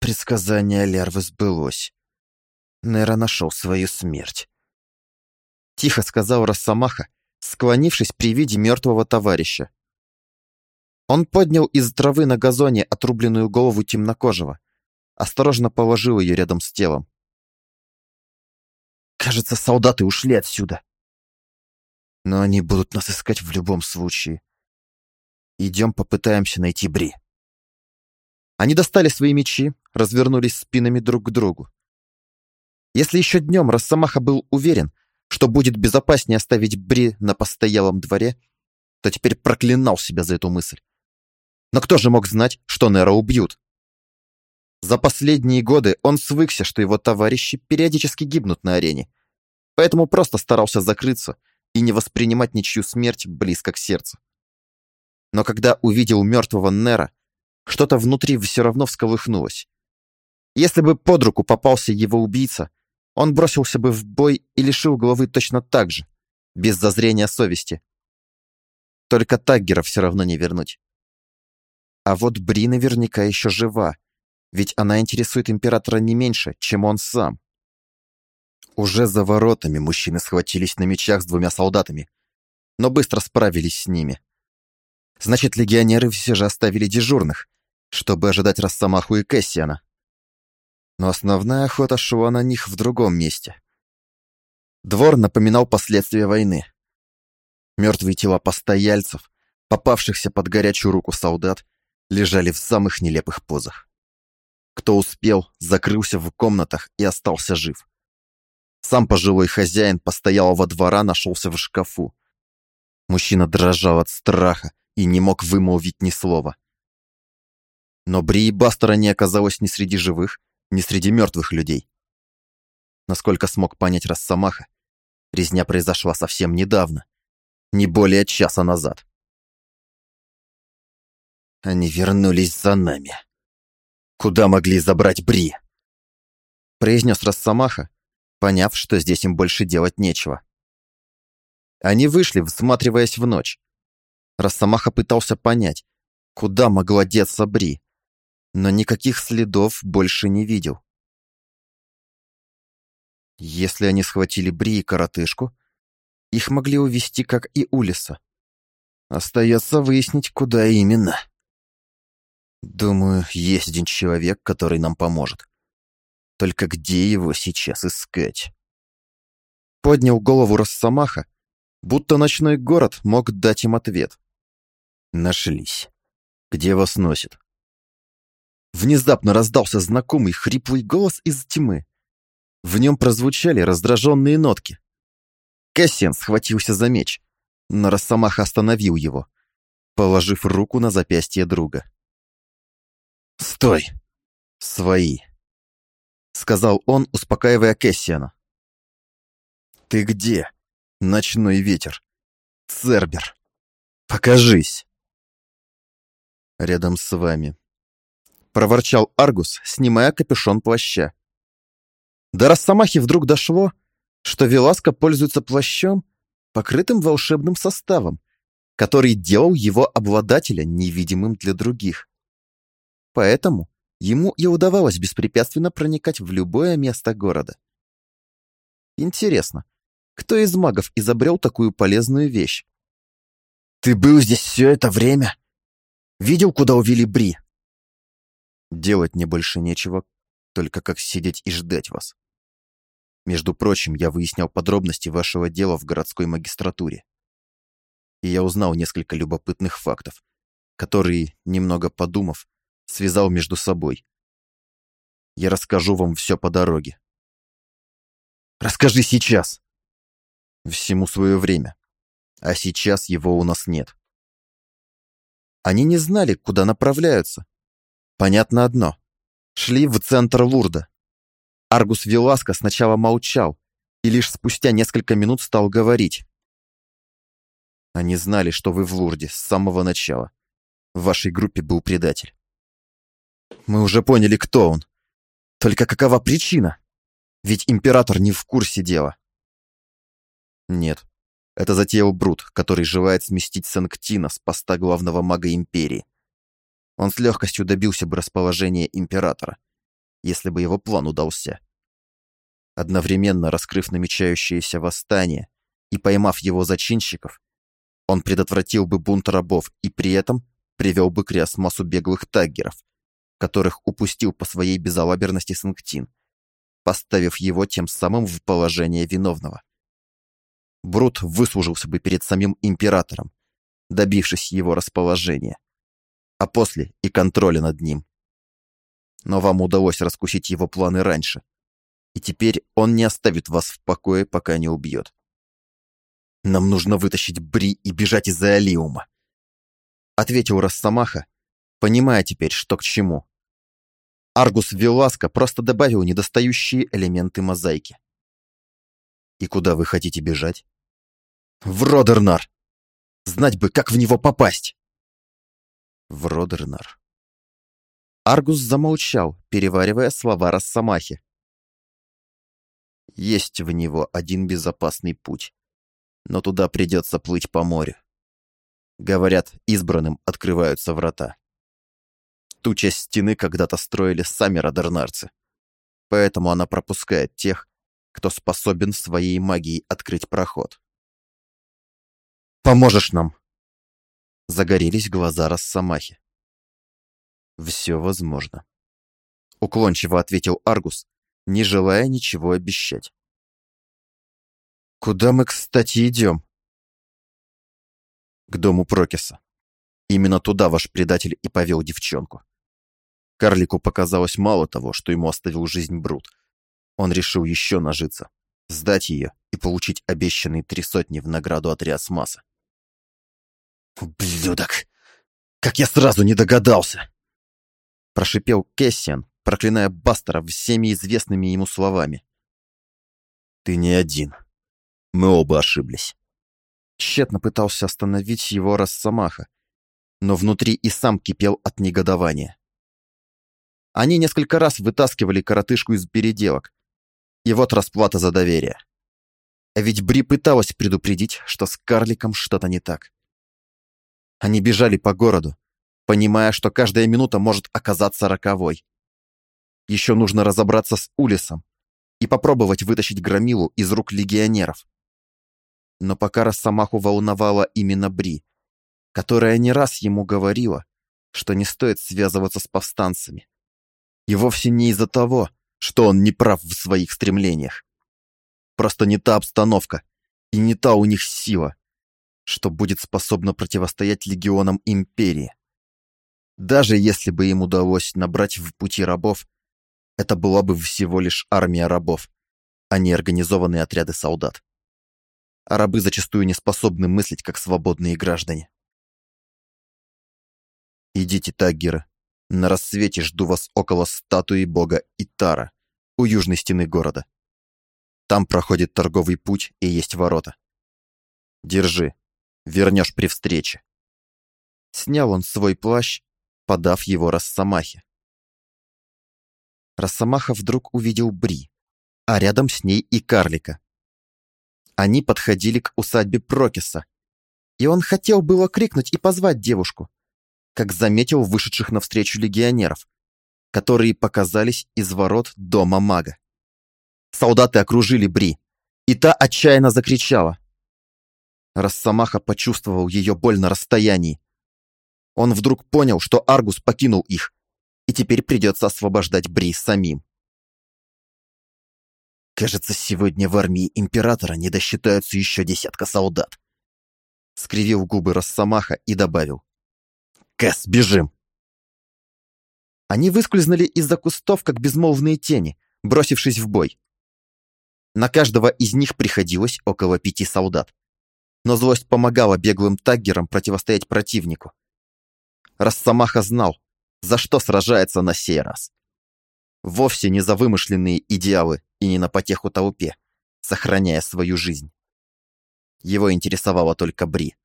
Предсказание Лервы сбылось. Нера нашел свою смерть. Тихо сказал Росомаха, склонившись при виде мертвого товарища. Он поднял из травы на газоне отрубленную голову темнокожего, осторожно положил ее рядом с телом. «Кажется, солдаты ушли отсюда. Но они будут нас искать в любом случае. Идем попытаемся найти Бри». Они достали свои мечи, развернулись спинами друг к другу. Если еще днем Росомаха был уверен, что будет безопаснее оставить Бри на постоялом дворе, то теперь проклинал себя за эту мысль. Но кто же мог знать, что Нера убьют? За последние годы он свыкся, что его товарищи периодически гибнут на арене, поэтому просто старался закрыться и не воспринимать ничью смерть близко к сердцу. Но когда увидел мертвого Нера, что-то внутри все равно всколыхнулось. Если бы под руку попался его убийца, он бросился бы в бой и лишил головы точно так же, без зазрения совести. Только Таггера все равно не вернуть. А вот Бри наверняка еще жива, ведь она интересует императора не меньше, чем он сам. Уже за воротами мужчины схватились на мечах с двумя солдатами, но быстро справились с ними. Значит, легионеры все же оставили дежурных, чтобы ожидать Росомаху и Кэссиана но основная охота шла на них в другом месте. Двор напоминал последствия войны. Мертвые тела постояльцев, попавшихся под горячую руку солдат, лежали в самых нелепых позах. Кто успел, закрылся в комнатах и остался жив. Сам пожилой хозяин постоялого двора нашелся в шкафу. Мужчина дрожал от страха и не мог вымолвить ни слова. Но Бри и Бастера не оказалось ни среди живых, не среди мертвых людей. Насколько смог понять Росомаха, резня произошла совсем недавно, не более часа назад. Они вернулись за нами. Куда могли забрать Бри? Произнес Росомаха, поняв, что здесь им больше делать нечего. Они вышли, всматриваясь в ночь. Росомаха пытался понять, куда могла деться Бри, но никаких следов больше не видел. Если они схватили Бри и коротышку, их могли увести, как и Улиса. Остается выяснить, куда именно. Думаю, есть один человек, который нам поможет. Только где его сейчас искать? Поднял голову Росомаха, будто ночной город мог дать им ответ. Нашлись. Где вас носит? Внезапно раздался знакомый хриплый голос из тьмы. В нем прозвучали раздраженные нотки. Кассиан схватился за меч, но Росомаха остановил его, положив руку на запястье друга. «Стой! Свои!» — сказал он, успокаивая Кэссиана. «Ты где, ночной ветер? Цербер! Покажись!» «Рядом с вами», проворчал Аргус, снимая капюшон плаща. До Росомахи вдруг дошло, что Веласка пользуется плащом, покрытым волшебным составом, который делал его обладателя невидимым для других. Поэтому ему и удавалось беспрепятственно проникать в любое место города. Интересно, кто из магов изобрел такую полезную вещь? «Ты был здесь все это время? Видел, куда увели Бри?» Делать мне больше нечего, только как сидеть и ждать вас. Между прочим, я выяснял подробности вашего дела в городской магистратуре. И я узнал несколько любопытных фактов, которые, немного подумав, связал между собой. Я расскажу вам все по дороге. Расскажи сейчас. Всему свое время. А сейчас его у нас нет. Они не знали, куда направляются, Понятно одно. Шли в центр Лурда. Аргус Виласко сначала молчал и лишь спустя несколько минут стал говорить. Они знали, что вы в Лурде с самого начала. В вашей группе был предатель. Мы уже поняли, кто он. Только какова причина? Ведь император не в курсе дела. Нет, это затеял Брут, который желает сместить Санктина с поста главного мага Империи. Он с легкостью добился бы расположения Императора, если бы его план удался. Одновременно раскрыв намечающееся восстание и поймав его зачинщиков, он предотвратил бы бунт рабов и при этом привел бы к массу беглых таггеров, которых упустил по своей безалаберности Санктин, поставив его тем самым в положение виновного. Брут выслужился бы перед самим императором, добившись его расположения, а после и контроля над ним. Но вам удалось раскусить его планы раньше, и теперь он не оставит вас в покое, пока не убьет. Нам нужно вытащить Бри и бежать из Алиума. Ответил Росомаха, понимая теперь, что к чему. Аргус Веласко просто добавил недостающие элементы мозаики. И куда вы хотите бежать? В Родернар. Знать бы, как в него попасть. В Родернар. Аргус замолчал, переваривая слова Росомахи. Есть в него один безопасный путь но туда придется плыть по морю. Говорят, избранным открываются врата. Ту часть стены когда-то строили сами радарнарцы, поэтому она пропускает тех, кто способен своей магией открыть проход. «Поможешь нам!» Загорелись глаза Росомахи. «Все возможно», — уклончиво ответил Аргус, не желая ничего обещать. Куда мы, кстати, идем? К дому Прокиса. Именно туда ваш предатель и повел девчонку. Карлику показалось мало того, что ему оставил жизнь Брут. Он решил еще нажиться, сдать ее и получить обещанные три сотни в награду от Риасмаса. «Ублюдок! Как я сразу не догадался!» Прошипел Кессиан, проклиная Бастера всеми известными ему словами. «Ты не один», мы оба ошиблись. Тщетно пытался остановить его Росомаха, но внутри и сам кипел от негодования. Они несколько раз вытаскивали коротышку из переделок. И вот расплата за доверие. А ведь Бри пыталась предупредить, что с карликом что-то не так. Они бежали по городу, понимая, что каждая минута может оказаться роковой. Еще нужно разобраться с Улисом и попробовать вытащить Громилу из рук легионеров но пока Росомаху волновала именно Бри, которая не раз ему говорила, что не стоит связываться с повстанцами. И вовсе не из-за того, что он не прав в своих стремлениях. Просто не та обстановка и не та у них сила, что будет способна противостоять легионам Империи. Даже если бы им удалось набрать в пути рабов, это была бы всего лишь армия рабов, а не организованные отряды солдат а рабы зачастую не способны мыслить как свободные граждане. Идите, Таггеры. На рассвете жду вас около статуи бога Итара, у южной стены города. Там проходит торговый путь и есть ворота. Держи, вернешь при встрече. Снял он свой плащ, подав его Росомахе. Росомаха вдруг увидел Бри, а рядом с ней и карлика. Они подходили к усадьбе Прокиса, и он хотел было крикнуть и позвать девушку, как заметил вышедших навстречу легионеров, которые показались из ворот дома мага. Солдаты окружили Бри, и та отчаянно закричала. Росомаха почувствовал ее боль на расстоянии. Он вдруг понял, что Аргус покинул их, и теперь придется освобождать Бри самим. Кажется, сегодня в армии императора не досчитаются еще десятка солдат. Скривил губы Росомаха и добавил. «Кэс, бежим!» Они выскользнули из-за кустов, как безмолвные тени, бросившись в бой. На каждого из них приходилось около пяти солдат. Но злость помогала беглым таггерам противостоять противнику. Росомаха знал, за что сражается на сей раз. Вовсе не за вымышленные идеалы и не на потеху толпе, сохраняя свою жизнь. Его интересовала только Бри,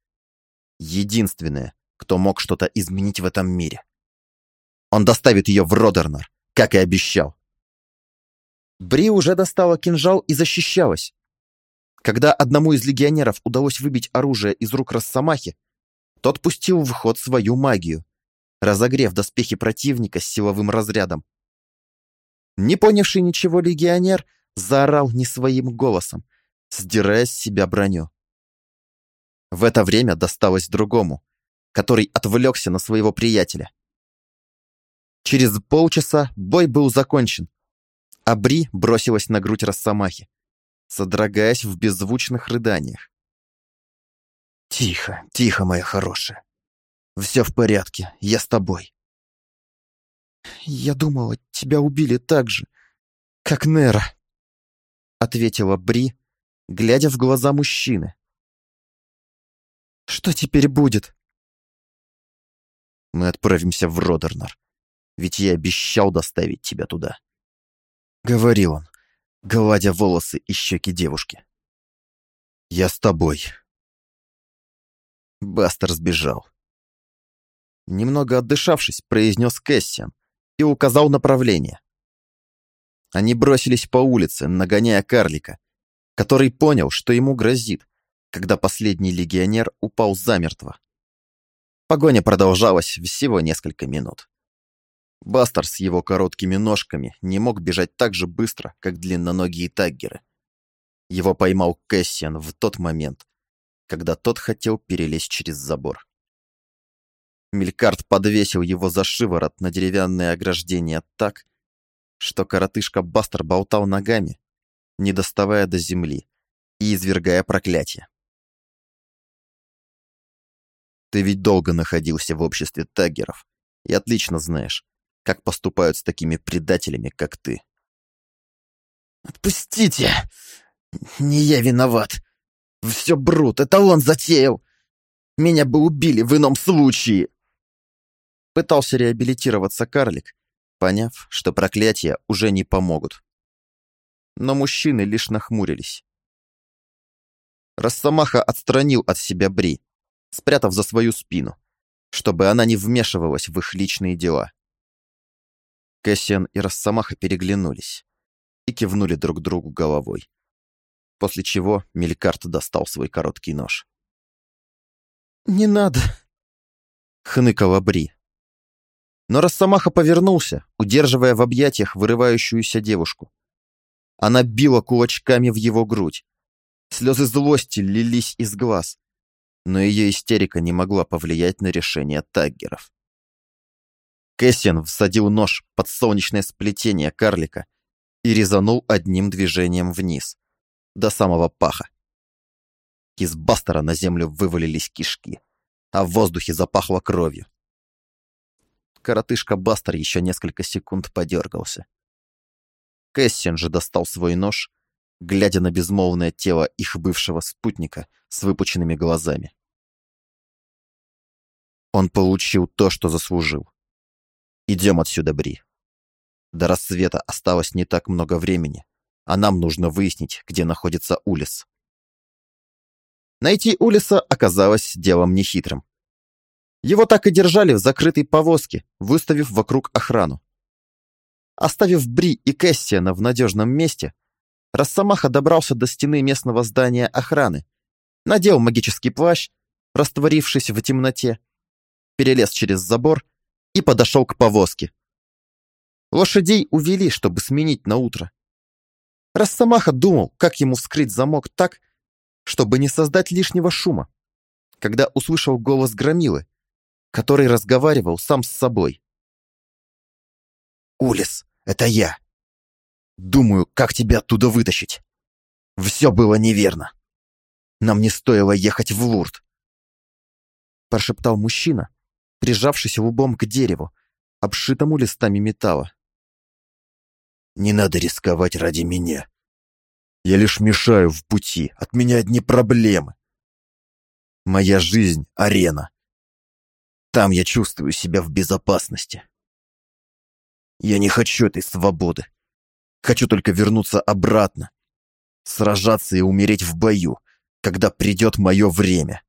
Единственное, кто мог что-то изменить в этом мире. Он доставит ее в Родернер, как и обещал. Бри уже достала кинжал и защищалась. Когда одному из легионеров удалось выбить оружие из рук Росомахи, тот пустил в ход свою магию, разогрев доспехи противника с силовым разрядом. Не понявший ничего легионер заорал не своим голосом, сдирая с себя броню. В это время досталось другому, который отвлекся на своего приятеля. Через полчаса бой был закончен, а Бри бросилась на грудь Росомахи, содрогаясь в беззвучных рыданиях. «Тихо, тихо, моя хорошая. Все в порядке, я с тобой». «Я думала, тебя убили так же, как Нера», — ответила Бри, глядя в глаза мужчины. «Что теперь будет?» «Мы отправимся в Родернер, ведь я обещал доставить тебя туда», — говорил он, гладя волосы и щеки девушки. «Я с тобой». Бастер сбежал. Немного отдышавшись, произнес Кэссиан и указал направление. Они бросились по улице, нагоняя карлика, который понял, что ему грозит, когда последний легионер упал замертво. Погоня продолжалась всего несколько минут. Бастер с его короткими ножками не мог бежать так же быстро, как длинноногие таггеры. Его поймал Кэссиан в тот момент, когда тот хотел перелезть через забор. Мелькарт подвесил его за шиворот на деревянное ограждение так, что коротышка Бастер болтал ногами, не доставая до земли и извергая проклятие. Ты ведь долго находился в обществе таггеров и отлично знаешь, как поступают с такими предателями, как ты. «Отпустите! Не я виноват. Все брут, это он затеял. Меня бы убили в ином случае!» Пытался реабилитироваться карлик, поняв, что проклятия уже не помогут. Но мужчины лишь нахмурились. Росомаха отстранил от себя Бри, спрятав за свою спину, чтобы она не вмешивалась в их личные дела. Кэссиан и Росомаха переглянулись и кивнули друг другу головой, после чего Мелькарт достал свой короткий нож. «Не надо!» — хныкала Бри. Но Росомаха повернулся, удерживая в объятиях вырывающуюся девушку. Она била кулачками в его грудь. Слезы злости лились из глаз, но ее истерика не могла повлиять на решение таггеров. Кэссиан всадил нож под солнечное сплетение карлика и резанул одним движением вниз, до самого паха. Из Бастера на землю вывалились кишки, а в воздухе запахло кровью коротышка Бастер еще несколько секунд подергался. Кэссин же достал свой нож, глядя на безмолвное тело их бывшего спутника с выпученными глазами. Он получил то, что заслужил. Идем отсюда, Бри. До рассвета осталось не так много времени, а нам нужно выяснить, где находится Улис. Найти Улиса оказалось делом нехитрым. Его так и держали в закрытой повозке, выставив вокруг охрану. Оставив Бри и Кэссиана в надежном месте, Росомаха добрался до стены местного здания охраны, надел магический плащ, растворившись в темноте, перелез через забор и подошел к повозке. Лошадей увели, чтобы сменить на утро. Росомаха думал, как ему вскрыть замок так, чтобы не создать лишнего шума, когда услышал голос Громилы, который разговаривал сам с собой. «Улис, это я. Думаю, как тебя оттуда вытащить. Все было неверно. Нам не стоило ехать в Лурд», прошептал мужчина, прижавшись лбом к дереву, обшитому листами металла. «Не надо рисковать ради меня. Я лишь мешаю в пути, от меня одни проблемы. Моя жизнь — арена. Там я чувствую себя в безопасности. Я не хочу этой свободы. Хочу только вернуться обратно. Сражаться и умереть в бою, когда придет мое время.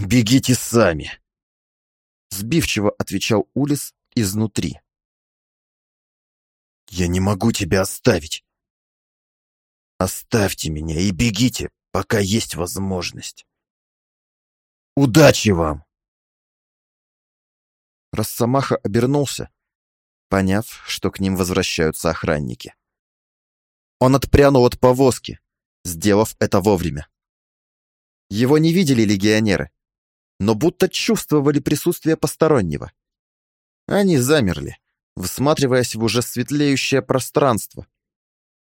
«Бегите сами!» Сбивчиво отвечал Улис изнутри. «Я не могу тебя оставить. Оставьте меня и бегите, пока есть возможность. Удачи вам!» Росомаха обернулся, поняв, что к ним возвращаются охранники. Он отпрянул от повозки, сделав это вовремя. Его не видели легионеры, но будто чувствовали присутствие постороннего. Они замерли, всматриваясь в уже светлеющее пространство.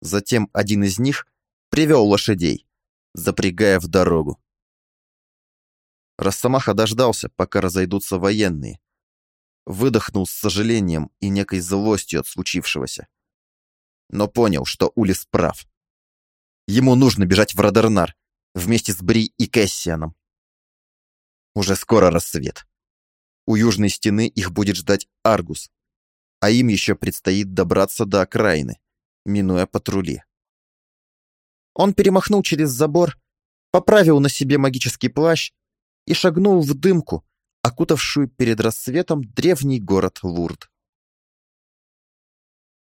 Затем один из них привел лошадей, запрягая в дорогу. Росомаха дождался, пока разойдутся военные. Выдохнул с сожалением и некой злостью от случившегося. Но понял, что Улис прав. Ему нужно бежать в Радернар вместе с Бри и Кэссианом. Уже скоро рассвет. У южной стены их будет ждать Аргус, а им еще предстоит добраться до окраины, минуя патрули. Он перемахнул через забор, поправил на себе магический плащ и шагнул в дымку, окутавшую перед рассветом древний город Лурд.